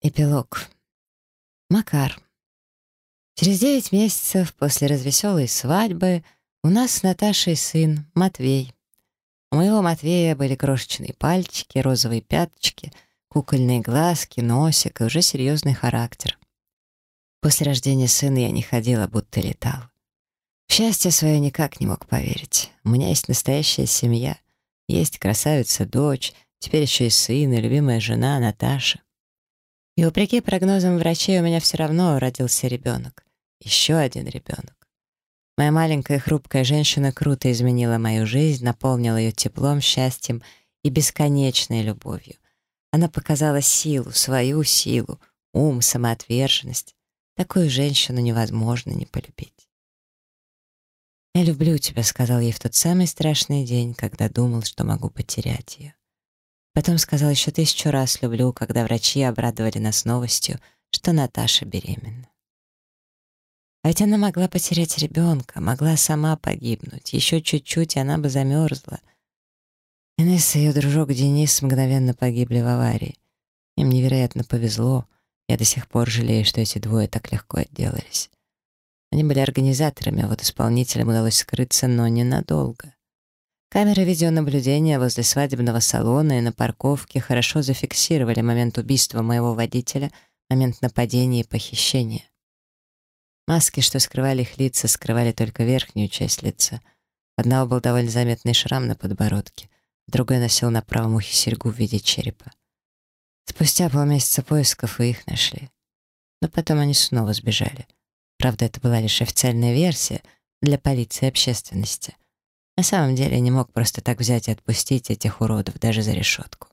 Эпилог. Макар. Через девять месяцев после развеселой свадьбы у нас с Наташей сын Матвей. У моего Матвея были крошечные пальчики, розовые пяточки, кукольные глазки, носик и уже серьезный характер. После рождения сына я не ходила, будто летал. В счастье свое никак не мог поверить. У меня есть настоящая семья, есть красавица-дочь, теперь еще и сын и любимая жена Наташа. И вопреки прогнозам врачей у меня все равно родился ребенок. Еще один ребенок. Моя маленькая хрупкая женщина круто изменила мою жизнь, наполнила ее теплом, счастьем и бесконечной любовью. Она показала силу, свою силу, ум, самоотверженность. Такую женщину невозможно не полюбить. «Я люблю тебя», — сказал ей в тот самый страшный день, когда думал, что могу потерять ее. Потом сказал еще тысячу раз «люблю», когда врачи обрадовали нас новостью, что Наташа беременна. А ведь она могла потерять ребенка, могла сама погибнуть. Еще чуть-чуть, и она бы замерзла. Инесса и ее дружок Денис мгновенно погибли в аварии. Им невероятно повезло. Я до сих пор жалею, что эти двое так легко отделались. Они были организаторами, а вот исполнителям удалось скрыться, но ненадолго. Камеры видеонаблюдения возле свадебного салона и на парковке хорошо зафиксировали момент убийства моего водителя, момент нападения и похищения. Маски, что скрывали их лица, скрывали только верхнюю часть лица. Одного был довольно заметный шрам на подбородке, другой носил на правом ухе серьгу в виде черепа. Спустя полмесяца поисков и их нашли. Но потом они снова сбежали. Правда, это была лишь официальная версия для полиции и общественности — на самом деле не мог просто так взять и отпустить этих уродов даже за решетку.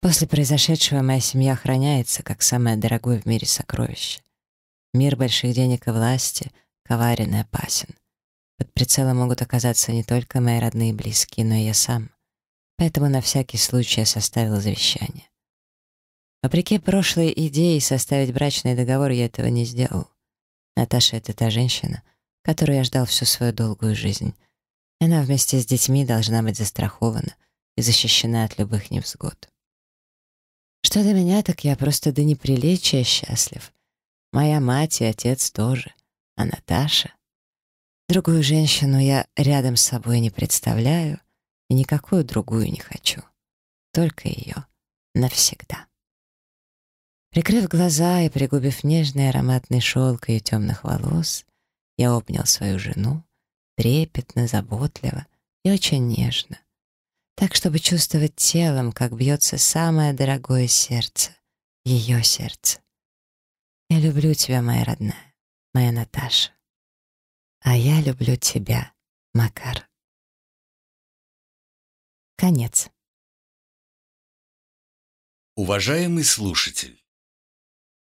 После произошедшего моя семья охраняется как самое дорогое в мире сокровище. Мир больших денег и власти коварен и опасен. Под прицелом могут оказаться не только мои родные и близкие, но и я сам. Поэтому на всякий случай я составил завещание. Вопреки прошлой идее составить брачный договор я этого не сделал. Наташа — это та женщина, которую я ждал всю свою долгую жизнь — она вместе с детьми должна быть застрахована и защищена от любых невзгод. Что до меня, так я просто до неприличия счастлив. Моя мать и отец тоже, а Наташа... Другую женщину я рядом с собой не представляю и никакую другую не хочу. Только ее. Навсегда. Прикрыв глаза и пригубив нежный ароматный шелк ее темных волос, я обнял свою жену трепетно, заботливо и очень нежно. Так, чтобы чувствовать телом, как бьется самое дорогое сердце, ее сердце. Я люблю тебя, моя родная, моя Наташа. А я люблю тебя, Макар. Конец. Уважаемый слушатель,